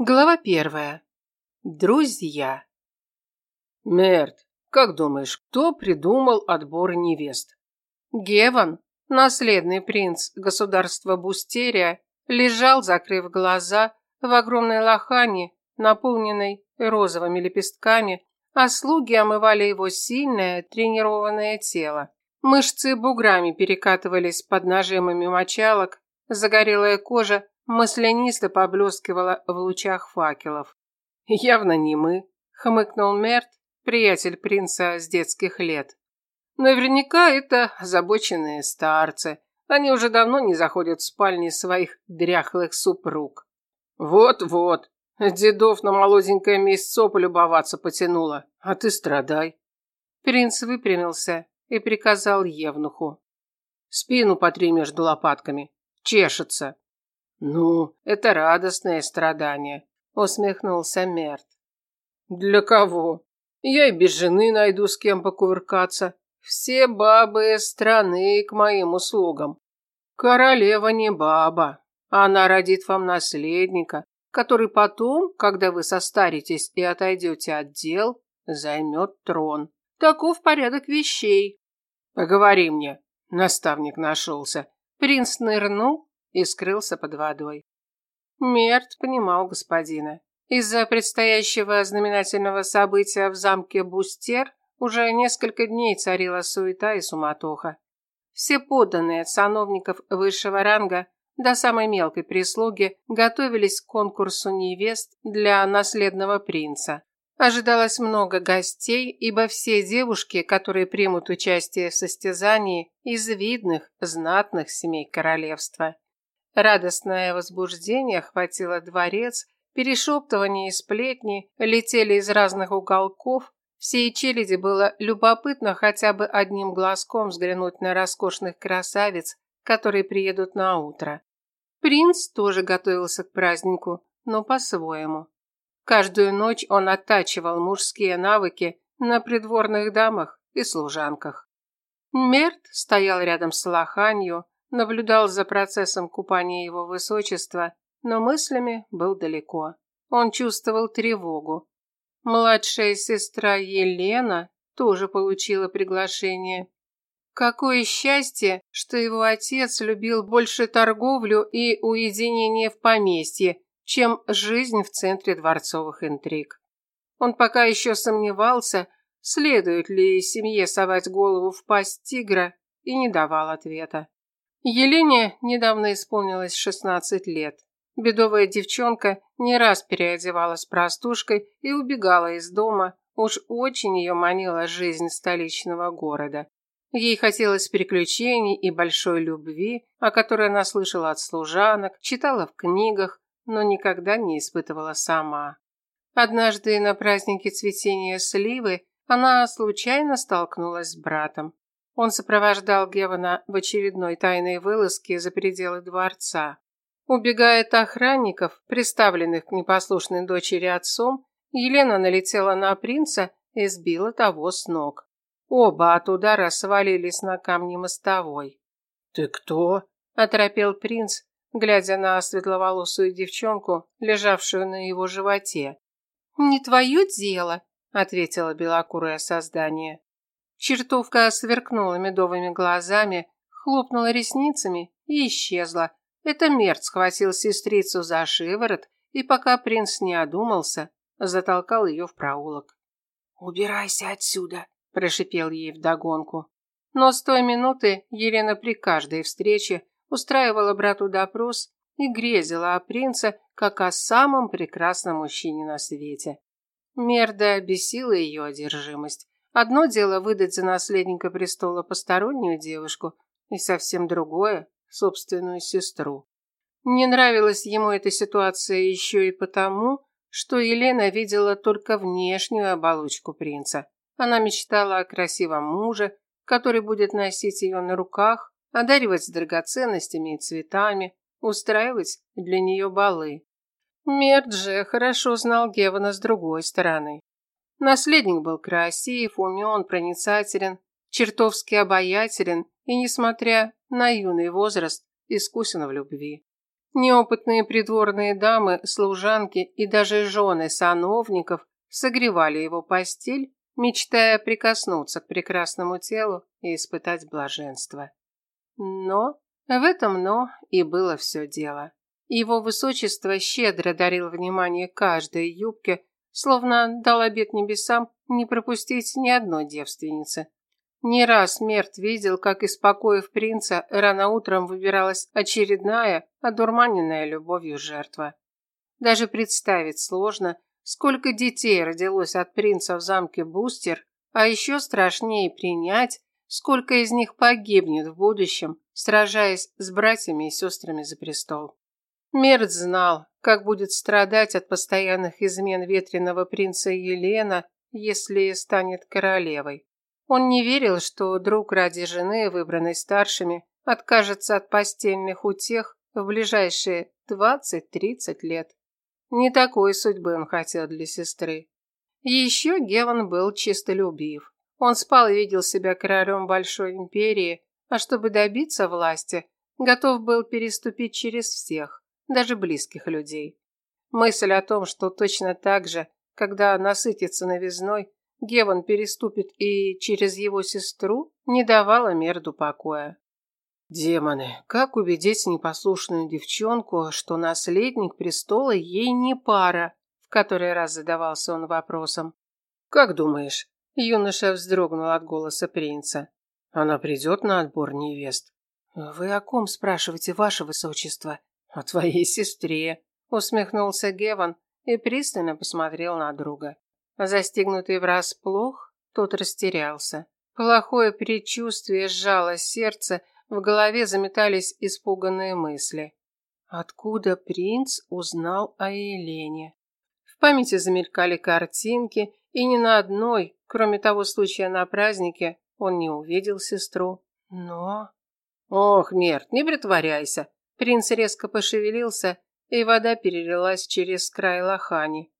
Глава первая. Друзья. Мерт, как думаешь, кто придумал отбор невест? Геван, наследный принц государства Бустерия, лежал, закрыв глаза, в огромной лохане, наполненной розовыми лепестками, а слуги омывали его сильное, тренированное тело. Мышцы буграми перекатывались под нажимами мочалок, загорелая кожа маслянисто поблескивала в лучах факелов. «Явно не мы», – хмыкнул Мерт, приятель принца с детских лет. «Наверняка это озабоченные старцы. Они уже давно не заходят в спальни своих дряхлых супруг». «Вот-вот, дедов на молоденькое мясцо полюбоваться потянуло, а ты страдай». Принц выпрямился и приказал Евнуху. «Спину потри между лопатками. Чешется». «Ну, это радостное страдание», – усмехнулся Мерт. «Для кого? Я и без жены найду с кем покувыркаться. Все бабы страны к моим услугам. Королева не баба. Она родит вам наследника, который потом, когда вы состаритесь и отойдете от дел, займет трон. Таков порядок вещей. Поговори мне, наставник нашелся. Принц нырнул и скрылся под водой. Мерт понимал господина. Из-за предстоящего знаменательного события в замке Бустер уже несколько дней царила суета и суматоха. Все подданные от сановников высшего ранга до самой мелкой прислуги готовились к конкурсу невест для наследного принца. Ожидалось много гостей, ибо все девушки, которые примут участие в состязании, из видных, знатных семей королевства. Радостное возбуждение охватило дворец, перешептывания и сплетни летели из разных уголков. Всей челяди было любопытно хотя бы одним глазком взглянуть на роскошных красавиц, которые приедут на утро. Принц тоже готовился к празднику, но по-своему. Каждую ночь он оттачивал мужские навыки на придворных дамах и служанках. Мерт стоял рядом с лоханью, наблюдал за процессом купания его высочества, но мыслями был далеко. Он чувствовал тревогу. Младшая сестра Елена тоже получила приглашение. Какое счастье, что его отец любил больше торговлю и уединение в поместье, чем жизнь в центре дворцовых интриг. Он пока еще сомневался, следует ли семье совать голову в пасть тигра, и не давал ответа. Елене недавно исполнилось 16 лет. Бедовая девчонка не раз переодевалась простушкой и убегала из дома. Уж очень ее манила жизнь столичного города. Ей хотелось приключений и большой любви, о которой она слышала от служанок, читала в книгах, но никогда не испытывала сама. Однажды на празднике цветения сливы она случайно столкнулась с братом. Он сопровождал Гевана в очередной тайной вылазке за пределы дворца. Убегая от охранников, приставленных к непослушной дочери отцом, Елена налетела на принца и сбила того с ног. Оба от удара свалились на камни мостовой. «Ты кто?» – оторопел принц, глядя на светловолосую девчонку, лежавшую на его животе. «Не твое дело», – ответила белокурое создание. Чертовка сверкнула медовыми глазами, хлопнула ресницами и исчезла. Это Мерт схватил сестрицу за шиворот и, пока принц не одумался, затолкал ее в проулок. «Убирайся отсюда!» – прошипел ей вдогонку. Но с той минуты Елена при каждой встрече устраивала брату допрос и грезила о принце как о самом прекрасном мужчине на свете. Мерда бесила ее одержимость. Одно дело выдать за наследника престола постороннюю девушку, и совсем другое – собственную сестру. Не нравилась ему эта ситуация еще и потому, что Елена видела только внешнюю оболочку принца. Она мечтала о красивом муже, который будет носить ее на руках, одаривать драгоценностями и цветами, устраивать для нее балы. Мерт же хорошо знал Гевана с другой стороны. Наследник был красив, умен, проницателен, чертовски обаятелен и, несмотря на юный возраст, искусен в любви. Неопытные придворные дамы, служанки и даже жены сановников согревали его постель, мечтая прикоснуться к прекрасному телу и испытать блаженство. Но в этом «но» и было все дело. Его высочество щедро дарил внимание каждой юбке, словно дал обет небесам не пропустить ни одной девственницы. Не раз Мерт видел, как из покоев принца рано утром выбиралась очередная, одурманенная любовью жертва. Даже представить сложно, сколько детей родилось от принца в замке Бустер, а еще страшнее принять, сколько из них погибнет в будущем, сражаясь с братьями и сестрами за престол. Мерт знал, как будет страдать от постоянных измен ветреного принца Елена, если станет королевой. Он не верил, что друг ради жены, выбранной старшими, откажется от постельных утех в ближайшие 20-30 лет. Не такой судьбы он хотел для сестры. Еще Геван был чистолюбив. Он спал и видел себя королем большой империи, а чтобы добиться власти, готов был переступить через всех, даже близких людей. Мысль о том, что точно так же, когда насытится новизной, Геван переступит и через его сестру, не давала Мерду покоя. Демоны, как убедить непослушную девчонку, что наследник престола ей не пара? В который раз задавался он вопросом. Как думаешь? Юноша вздрогнул от голоса принца. Она придет на отбор невест. Вы о ком спрашиваете, ваше высочество? О твоей сестре, усмехнулся Геван и пристально посмотрел на друга. Застигнутый врасплох, тот растерялся. Плохое предчувствие сжало сердце, в голове заметались испуганные мысли. Откуда принц узнал о Елене? В памяти замелькали картинки, и ни на одной, кроме того случая на празднике, он не увидел сестру. Но... Ох, Мерт, не притворяйся. Принц резко пошевелился, и вода перелилась через край лохани.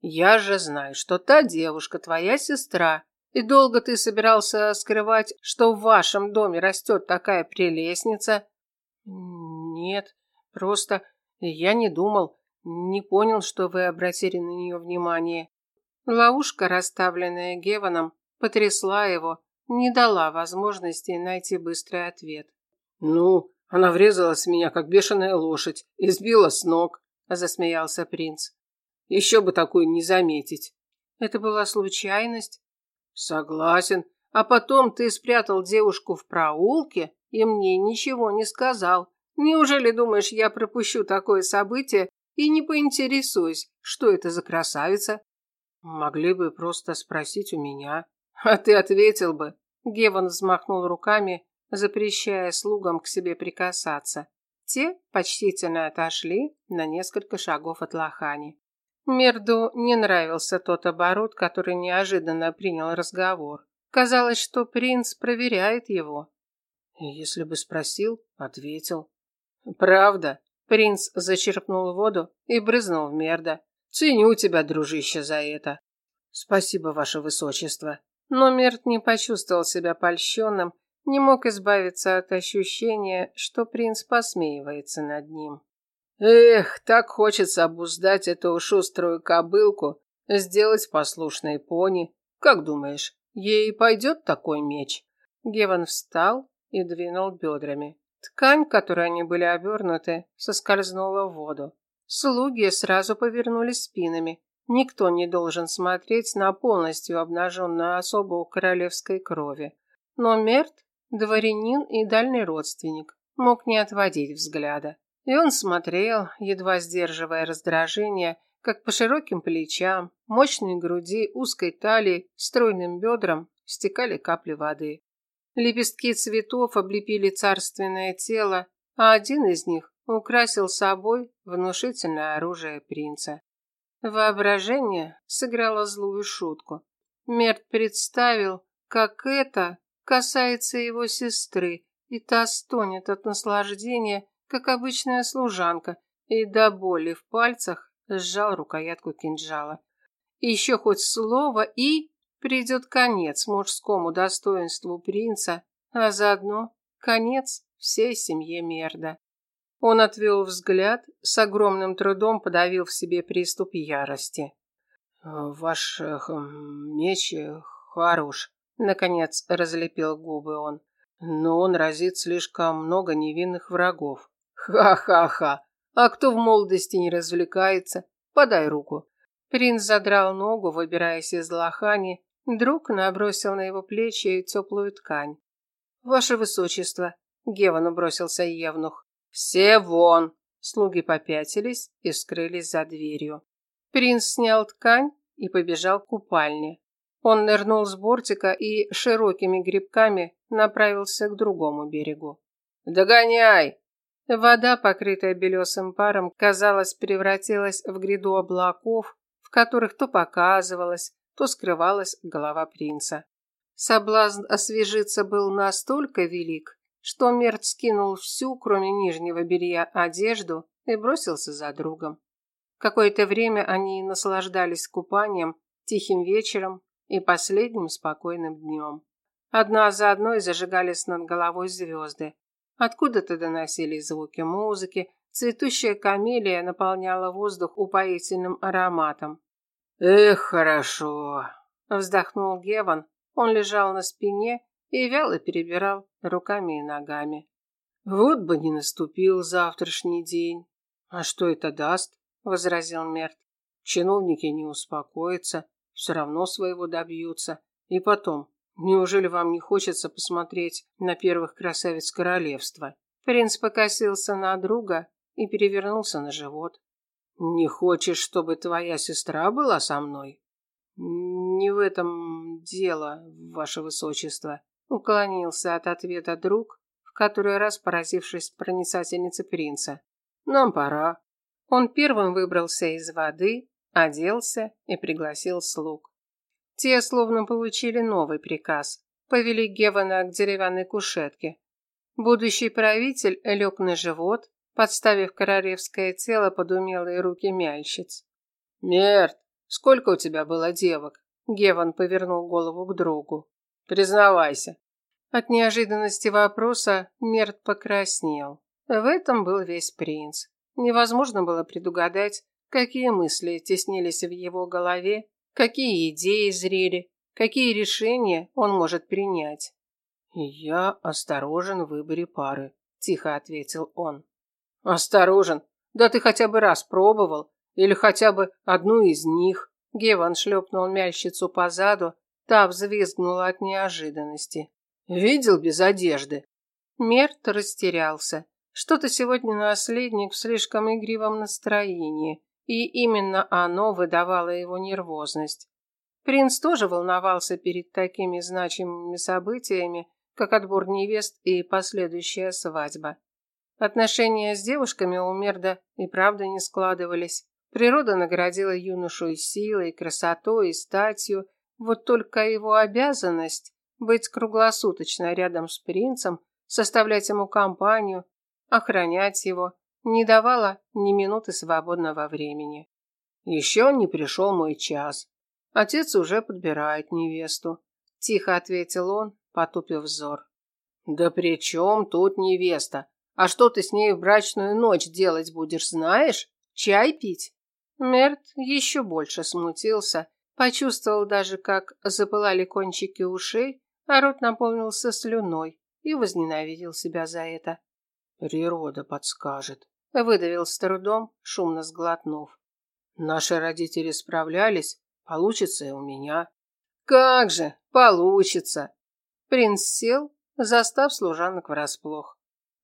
Я же знаю, что та девушка твоя сестра. И долго ты собирался скрывать, что в вашем доме растет такая прелестница? Нет, просто я не думал, не понял, что вы обратили на нее внимание. Ловушка, расставленная Геваном, потрясла его, не дала возможности найти быстрый ответ. Ну, она врезалась в меня, как бешеная лошадь, и сбила с ног, засмеялся принц. Еще бы такую не заметить. Это была случайность? Согласен. А потом ты спрятал девушку в проулке и мне ничего не сказал. Неужели думаешь, я пропущу такое событие и не поинтересуюсь, что это за красавица? Могли бы просто спросить у меня. А ты ответил бы. Геван взмахнул руками, запрещая слугам к себе прикасаться. Те почтительно отошли на несколько шагов от лохани. Мерду не нравился тот оборот, который неожиданно принял разговор. Казалось, что принц проверяет его. Если бы спросил, ответил. Правда? Принц зачерпнул воду и брызнул в Мерда. Ценю тебя, дружище, за это. Спасибо, ваше высочество. Но Мерд не почувствовал себя польщенным, не мог избавиться от ощущения, что принц посмеивается над ним. Эх, так хочется обуздать эту шуструю кобылку, сделать послушной пони. Как думаешь, ей пойдет такой меч? Геван встал и двинул бедрами. Ткань, которой они были обернуты, соскользнула в воду. Слуги сразу повернулись спинами. Никто не должен смотреть на полностью обнаженную особу королевской крови. Но Мерт, дворянин и дальний родственник, мог не отводить взгляда. И он смотрел, едва сдерживая раздражение, как по широким плечам, мощной груди, узкой талии, стройным бедрам стекали капли воды. Лепестки цветов облепили царственное тело, а один из них украсил собой внушительное оружие принца. Воображение сыграло злую шутку. Мерт представил, как это касается его сестры, и та стонет от наслаждения, как обычная служанка, и до боли в пальцах сжал рукоятку кинжала. Еще хоть слово, и придет конец мужскому достоинству принца, а заодно конец всей семье Мерда. Он отвел взгляд, с огромным трудом подавил в себе приступ ярости. «Ваш э, меч э, хорош», — наконец разлепил губы он. «Но он разит слишком много невинных врагов». «Ха-ха-ха! А кто в молодости не развлекается? Подай руку». Принц задрал ногу, выбираясь из лохани. Друг набросил на его плечи теплую ткань. «Ваше высочество!» – Гевану бросился Евнух. «Все вон!» Слуги попятились и скрылись за дверью. Принц снял ткань и побежал к купальне. Он нырнул с бортика и широкими грибками направился к другому берегу. «Догоняй!» Вода, покрытая белесым паром, казалось, превратилась в гряду облаков, в которых то показывалась, то скрывалась голова принца. Соблазн освежиться был настолько велик, что Мерт скинул всю, кроме нижнего белья, одежду и бросился за другом. Какое-то время они наслаждались купанием, тихим вечером и последним спокойным днем. Одна за одной зажигались над головой звезды. Откуда-то доносились звуки музыки, цветущая камелия наполняла воздух упоительным ароматом. «Эх, хорошо!» – вздохнул Геван. Он лежал на спине и вяло перебирал руками и ногами. «Вот бы не наступил завтрашний день!» «А что это даст?» – возразил Мерт. «Чиновники не успокоятся, все равно своего добьются. И потом, Неужели вам не хочется посмотреть на первых красавиц королевства? Принц покосился на друга и перевернулся на живот. Не хочешь, чтобы твоя сестра была со мной? Не в этом дело, ваше высочество, уклонился от ответа друг, в который раз поразившись проницательнице принца. Нам пора. Он первым выбрался из воды, оделся и пригласил слуг. Те словно получили новый приказ. Повели Гевана к деревянной кушетке. Будущий правитель лег на живот, подставив королевское тело под умелые руки мяльщиц. «Мерт, сколько у тебя было девок?» Геван повернул голову к другу. «Признавайся». От неожиданности вопроса Мерт покраснел. В этом был весь принц. Невозможно было предугадать, какие мысли теснились в его голове какие идеи зрели, какие решения он может принять. «Я осторожен в выборе пары», – тихо ответил он. «Осторожен? Да ты хотя бы раз пробовал? Или хотя бы одну из них?» Геван шлепнул мяльщицу по заду, та взвизгнула от неожиданности. «Видел без одежды?» Мерт растерялся. Что-то сегодня наследник в слишком игривом настроении. И именно оно выдавало его нервозность. Принц тоже волновался перед такими значимыми событиями, как отбор невест и последующая свадьба. Отношения с девушками у Мерда и правда не складывались. Природа наградила юношу и силой, и красотой, и статью, вот только его обязанность быть круглосуточно рядом с принцем, составлять ему компанию, охранять его, не давала ни минуты свободного времени. Еще не пришел мой час. Отец уже подбирает невесту. Тихо ответил он, потупив взор. Да при чем тут невеста? А что ты с ней в брачную ночь делать будешь, знаешь? Чай пить? Мерт еще больше смутился, почувствовал даже, как запылали кончики ушей, а рот наполнился слюной и возненавидел себя за это. Природа подскажет. Выдавил с трудом, шумно сглотнув. Наши родители справлялись, получится и у меня. Как же, получится. Принц сел, застав служанок врасплох.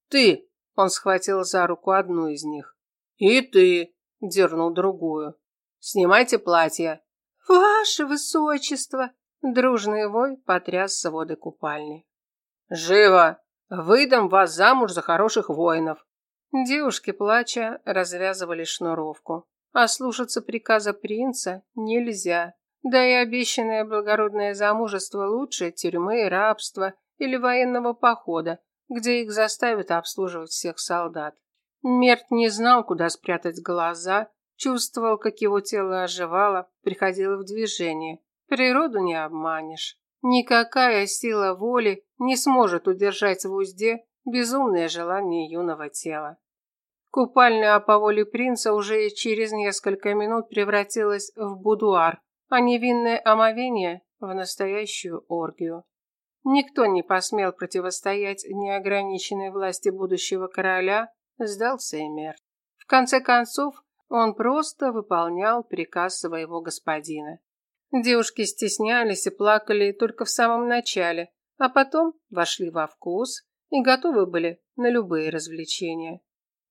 Ты, он схватил за руку одну из них. И ты, дернул другую. Снимайте платья. Ваше высочество, дружный вой потряс своды купальни. Живо! Выдам вас замуж за хороших воинов. Девушки, плача, развязывали шнуровку. А слушаться приказа принца нельзя. Да и обещанное благородное замужество лучше тюрьмы рабства или военного похода, где их заставят обслуживать всех солдат. Мерт не знал, куда спрятать глаза, чувствовал, как его тело оживало, приходило в движение. Природу не обманешь. Никакая сила воли не сможет удержать в узде безумное желание юного тела. Купальня по воле принца уже через несколько минут превратилась в будуар, а невинное омовение в настоящую оргию. Никто не посмел противостоять неограниченной власти будущего короля, сдался Эмер. В конце концов, он просто выполнял приказ своего господина. Девушки стеснялись и плакали только в самом начале, а потом вошли во вкус и готовы были на любые развлечения.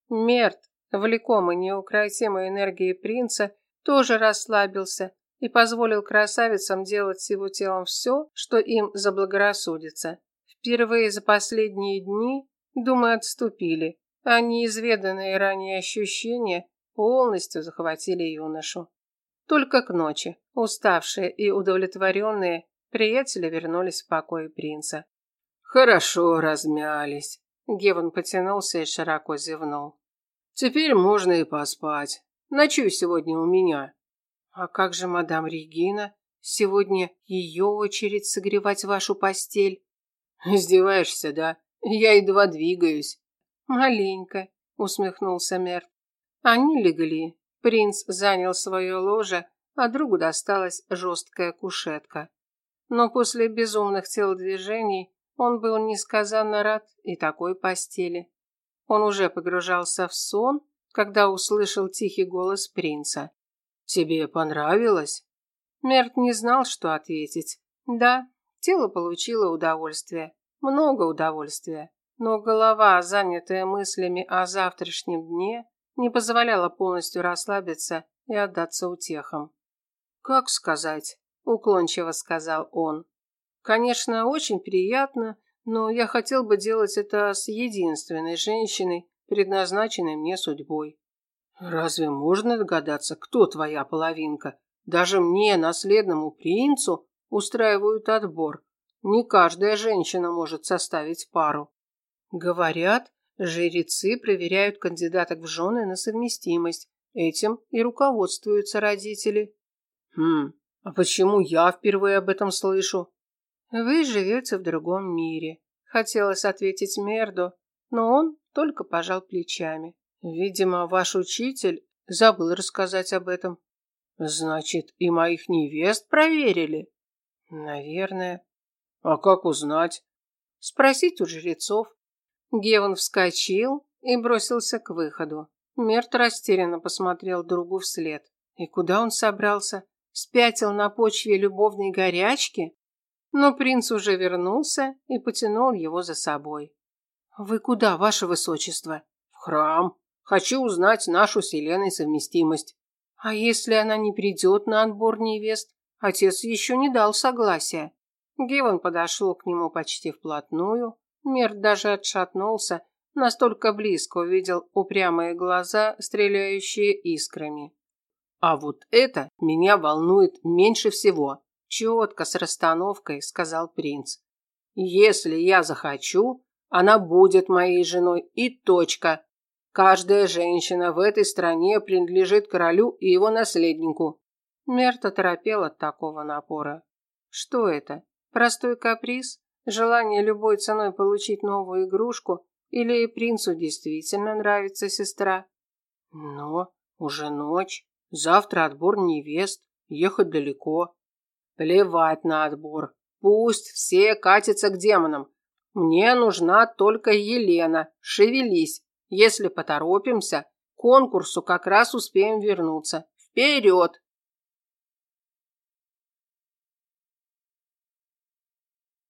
Мерт, влекомый неукротимой энергией принца, тоже расслабился и позволил красавицам делать с его телом все, что им заблагорассудится. Впервые за последние дни думы отступили, а неизведанные ранее ощущения полностью захватили юношу. Только к ночи, уставшие и удовлетворенные, приятели вернулись в покой принца. «Хорошо размялись», — Геван потянулся и широко зевнул. «Теперь можно и поспать. Ночуй сегодня у меня». «А как же мадам Регина? Сегодня ее очередь согревать вашу постель». «Издеваешься, да? Я едва двигаюсь». «Маленько», — усмехнулся Мерт. Они легли. Принц занял свое ложе, а другу досталась жесткая кушетка. Но после безумных телодвижений он был несказанно рад и такой постели. Он уже погружался в сон, когда услышал тихий голос принца. «Тебе понравилось?» Мерт не знал, что ответить. Да, тело получило удовольствие. Много удовольствия. Но голова, занятая мыслями о завтрашнем дне, не позволяла полностью расслабиться и отдаться утехам. «Как сказать?» – уклончиво сказал он. «Конечно, очень приятно, но я хотел бы делать это с единственной женщиной, предназначенной мне судьбой». «Разве можно догадаться, кто твоя половинка? Даже мне, наследному принцу, устраивают отбор. Не каждая женщина может составить пару». «Говорят, Жрецы проверяют кандидаток в жены на совместимость. Этим и руководствуются родители. Хм, а почему я впервые об этом слышу? Вы живете в другом мире. Хотелось ответить Мерду, но он только пожал плечами. Видимо, ваш учитель забыл рассказать об этом. Значит, и моих невест проверили? Наверное. А как узнать? Спросить у жрецов. Геван вскочил и бросился к выходу. Мерт растерянно посмотрел другу вслед. И куда он собрался? Спятил на почве любовной горячки? Но принц уже вернулся и потянул его за собой. «Вы куда, ваше высочество?» «В храм. Хочу узнать нашу с Еленой совместимость». «А если она не придет на отбор невест? Отец еще не дал согласия». Геван подошел к нему почти вплотную, Мир даже отшатнулся, настолько близко увидел упрямые глаза, стреляющие искрами. А вот это меня волнует меньше всего, четко с расстановкой сказал принц. Если я захочу, она будет моей женой и точка. Каждая женщина в этой стране принадлежит королю и его наследнику. Мерта торопел от такого напора. Что это? Простой каприз? Желание любой ценой получить новую игрушку или принцу действительно нравится сестра? Но уже ночь, завтра отбор невест, ехать далеко. Плевать на отбор, пусть все катятся к демонам. Мне нужна только Елена, шевелись. Если поторопимся, к конкурсу как раз успеем вернуться. Вперед!